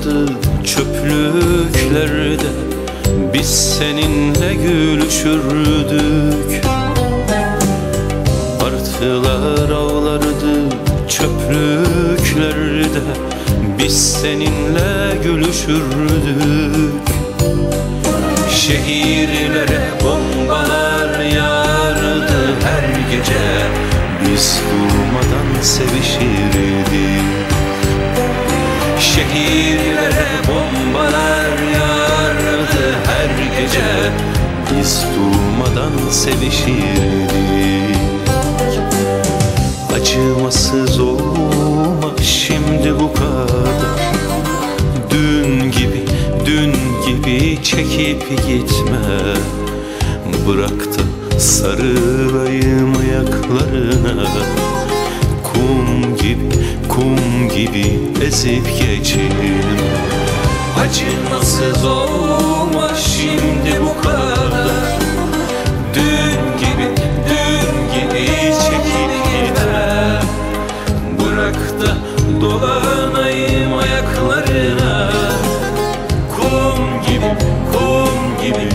kalmadı çöplüklerde. Biz seninle gülüşürdük. Martılar avlardı çöplüklerde. Biz seninle gülüşürdük. Şehirlere bombalar yağardı her gece. Biz durmadan sevişirdik. Şehir sevişirdik. Acımasız olma şimdi bu kadar. Dün gibi, dün gibi çekip gitme. Bırak da sarılayım ayaklarına. Kum gibi, kum gibi ezip geçelim Acımasız olma Kum gibi,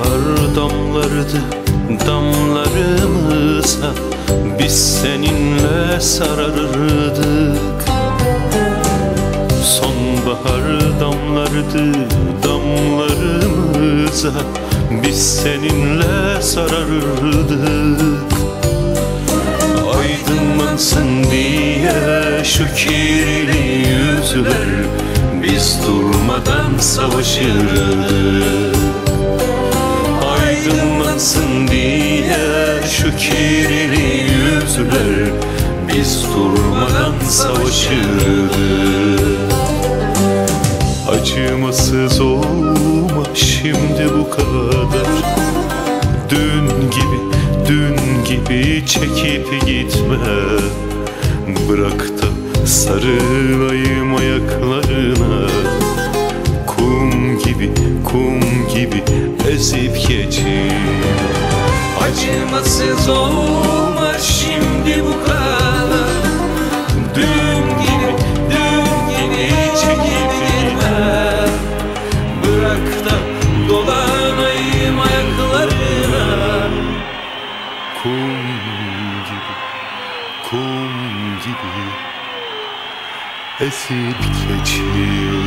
Sonbahar damlardı damlarımıza Biz seninle sararırdık. Sonbahar damlardı damlarımıza Biz seninle sararırdık. Aydınlansın diye şu kirli yüzler Biz durmadan savaşırdık Aydınlansın diye şu kirli yüzler Biz durmadan savaşırdık Acımasız olma şimdi bu kadar. Dün gibi, dün gibi çekip gitme. Bırak da sarılayım ayaklarına. Kum gibi, kum gibi ezip geçin Acımasız olma şimdi bu kadar. Dün gibi, dün gibi çekip gitme Bırak da dolanayım ayaklarına. Kum gibi, kum gibi. Esip geçirme